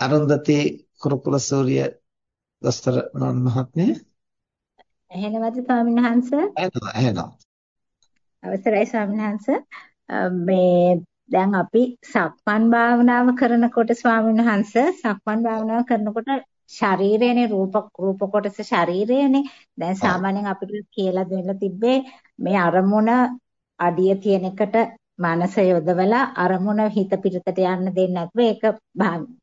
අරුන්දති කුරුකුල සූර්ය දොස්තර නෝන් මහත්මිය එහෙනවද ස්වාමීන් වහන්ස? එහෙනම් එහෙනම්. අවසරයි ස්වාමීන් වහන්ස. මේ දැන් අපි සක්මන් භාවනාව කරනකොට ස්වාමීන් වහන්ස සක්මන් භාවනාව කරනකොට ශරීරයනේ රූප රූප කොටස ශරීරයනේ දැන් සාමාන්‍යයෙන් අපිට කියලා දෙන්න තිබ්බේ මේ අරමුණ අඩිය තියෙන එකට මනස යොදවලා අරමුණ හිත පිටතට යන්න දෙන්නේ නැතුව ඒක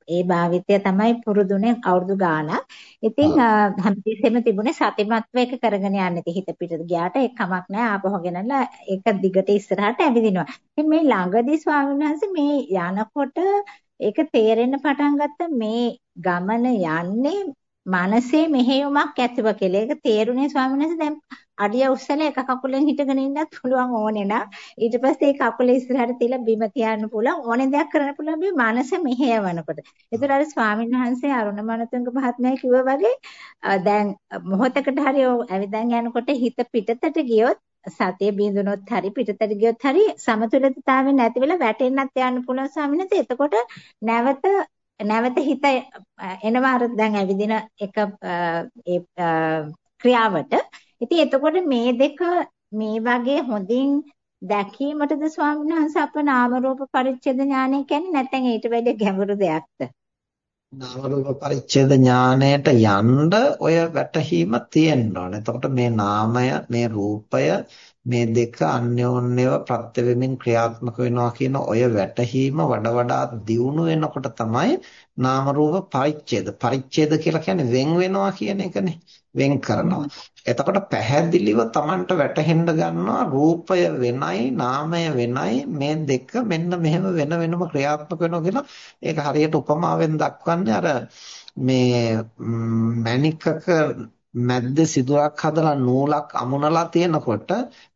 ඒ භාවිතය තමයි පුරුදුනේ අවුරුදු ගාණක්. ඉතින් හැමතිස්සෙම තිබුණේ සතිමත්ව ඒක කරගෙන යන්නේ. හිත පිටට ගියාට ඒක කමක් නැහැ ආපහු ගෙනල්ලා ඒක දිගට ඉස්සරහට ඇවිදිනවා. ඉතින් මේ ළඟදී ස්වාමීන් වහන්සේ මේ යනකොට ඒක තේරෙන්න පටන් ගත්ත මේ ගමන යන්නේ මනසේ මෙහෙයුමක් ඇතිව කියලා. ඒක තේරුනේ ස්වාමීන් වහන්සේ දැන් අඩිය උස්සලා එක කකුලෙන් හිටගෙන ඉන්නත් පුළුවන් ඕනේ නම් ඊට පස්සේ ඒ කකුල ඉස්සරහට තියලා බිම තියන්න පුළුවන් ඕනේ දෙයක් කරන්න පුළුවන් මේ මනස මෙහෙයවනකොට. ඒතර අර ස්වාමීන් වහන්සේ අරුණ මනතුංග මහත්මයා කිව්වා වගේ දැන් මොහොතකට හරි ඇවිදන් යනකොට හිත පිටතට ගියොත් සතිය බිඳුනොත් හරි පිටතට ගියොත් හරි සමතුලිතතාවය නැති වෙලා වැටෙන්නත් යන්න පුළුවන් ස්වාමීන් වහන්සේ. එතකොට නැවත නැවත හිත එනවා අර දැන් ඇවිදින එක ඒ ක්‍රියාවට ඉතින් එතකොට මේ දෙක මේ වගේ හොඳින් දැකීමටද ස්වාමීන් වහන්සේ අප නාම රූප පරිච්ඡේද ඥානය කියන්නේ නැත්නම් ඊට වැඩි ගැඹුරු දෙයක්ද? නාම රූප පරිච්ඡේද ඥානයට යන්න ඔය වැටහීම තියෙන්න ඕනේ. එතකොට මේ නාමය, මේ රූපය, මේ දෙක අන්‍යෝන්‍යව ප්‍රත්‍ය වෙමින් ක්‍රියාත්මක වෙනවා කියන ඔය වැටහීම වඩා වඩා දියුණු වෙනකොට තමයි නාම රූප පරිච්ඡේද. පරිච්ඡේද කියලා කියන්නේ වෙන් වෙනවා කියන එකනේ. වෙන් කරනවා. එතකොට පැහැදිලිව Tamanට වැටහෙන්න ගන්නවා රූපය වෙනයි නාමය වෙනයි මේ දෙක මෙන්න මෙහෙම වෙන වෙනම ක්‍රියාත්මක වෙනවා කියලා ඒක හරියට උපමාවෙන් දක්වන්නේ අර මේ මණිකක මැද්ද සිදුරක් හදලා නූලක් අමුණලා තියෙනකොට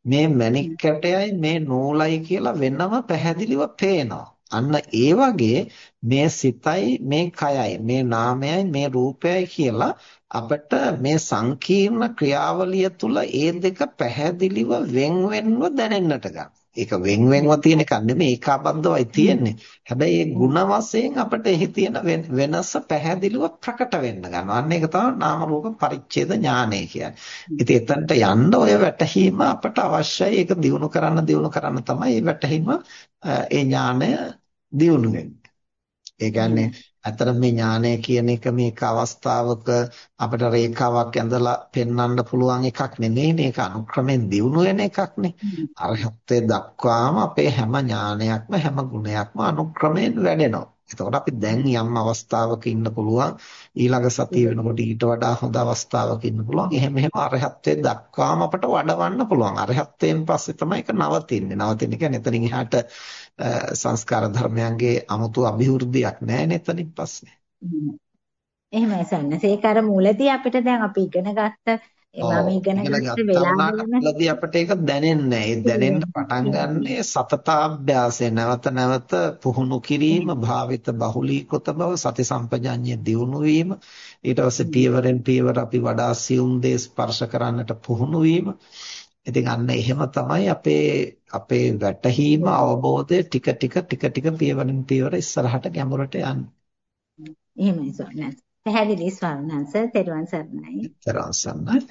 මේ මණික් කැටයයි මේ නූලයි කියලා වෙනම පැහැදිලිව පේනවා. අන්න ඒ වගේ මේ සිතයි මේ කයයි මේ නාමයයි මේ රූපයයි කියලා අපිට මේ සංකීර්ණ ක්‍රියාවලිය තුල ඒ දෙක පැහැදිලිව වෙන් වෙන්ව දැනෙන්නට ගන්න. ඒක වෙන් වෙන්ව තියෙන එකක් නෙමෙයි ඒකාබද්ධවයි තියෙන්නේ. හැබැයි ඒ ಗುಣ වශයෙන් අපිට එහි තියෙන වෙනස පැහැදිලිව ප්‍රකට වෙන්න ගන්නවා. අන්න ඒක තමයි නාම රූප පරිච්ඡේද ඥානය කියන්නේ. ඉතින් එතනට යන්න ඔය වැටහීම අපට අවශ්‍යයි. ඒක දිනු කරන්න දිනු කරන්න තමයි මේ වැටහීම ඒ ඥානය දිනු වෙන්නේ. ඒ කියන්නේ ඇත්තට මේ ඥානය කියන එක මේක අවස්ථාවක අපිට රේඛාවක් ඇඳලා පෙන්වන්න පුළුවන් එකක් නෙමෙයිනේ ඒක අනුක්‍රමෙන් දියුණු වෙන එකක්නේ අරහත්ත්වයට දක්වාම අපේ හැම ඥානයක්ම හැම ගුණයක්ම අනුක්‍රමයෙන් වැඩෙනවා එතකොට අපි දැන් යම් අවස්ථාවක ඉන්න පුළුවන් ඊළඟ සතිය වෙනකොට ඊට වඩා හොඳ අවස්ථාවක ඉන්න පුළුවන්. එහෙම එහෙම අරහත්ත්වයට දක්වාම අපට වඩවන්න පුළුවන්. අරහත්ත්වයෙන් පස්සේ තමයි ඒක නවතින්නේ. නවතින්නේ කියන්නේ එතනින් එහාට සංස්කාර ධර්මයන්ගේ 아무තු අභිවෘද්ධියක් නැහැ නේතනින් පස්සේ. එහෙමයි සන්නස. ඒක අර මූලදී අපිට දැන් අපි ඉගෙන ගත්ත මම ඉගෙන ගත්ත වෙලාවලදී අපිට ඒක දැනෙන්නේ නැහැ. ඒ දැනෙන්න පටන් ගන්නේ සතතාභ්‍යාසය නැවත නැවත පුහුණු කිරීම, භාවිත බහුලීකృత බව, සති සම්පජාඤ්ඤය දියුණු වීම, ඊට පස්සේ පියවරෙන් පියවර අපි වඩා සියුම් දේ ස්පර්ශ කරන්නට පුහුණු වීම. ඉතින් අන්න එහෙම තමයි අපේ අපේ වැටහීම අවබෝධය ටික ටික ටික ටික පියවරින් පියවර ඉස්සරහට ගැඹුරට යන්නේ. එහෙමයි වහන්සේ. පැහැදිලි ස්වාමීන් වහන්සේ. තෙරුවන් සරණයි. තෙරුවන් සරණයි.